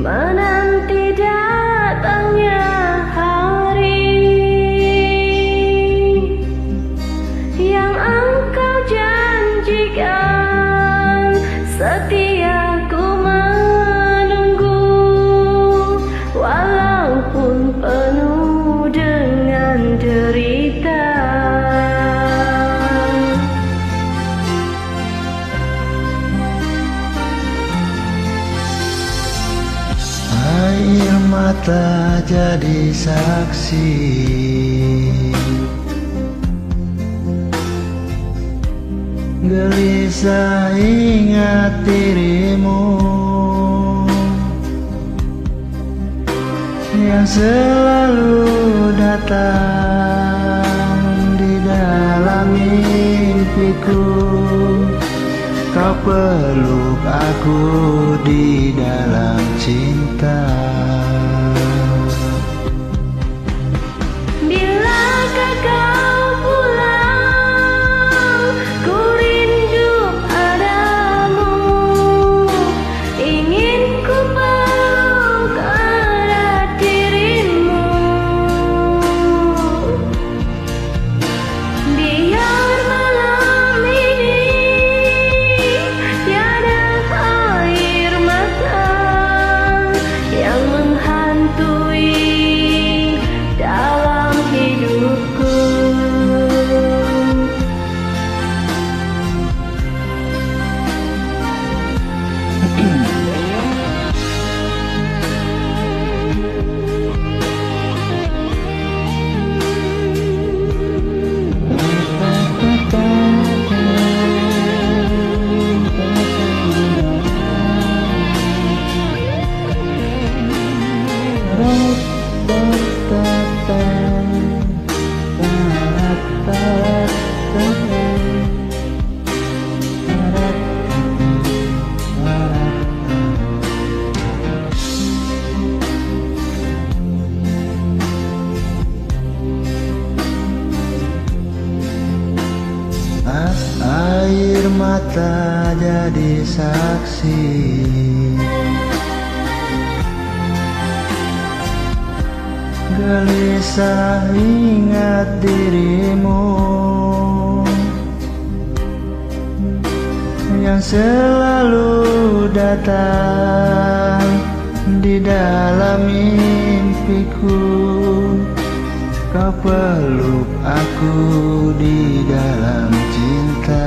Mana mata jadi saksi. Gelisah ingat dirimu. Yang selalu datang di dalam mimpiku. Kau peluk aku di dalam cinta mata jadi saksi. Gelisah ingat dirimu. Yang selalu datang di dalam mimpiku. Kau peluk aku di dalam cinta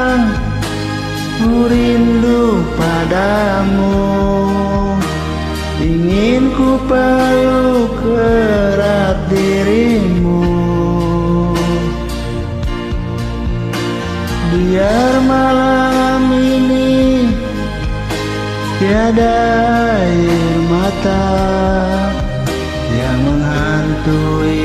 Tiada air mata Yang menghantui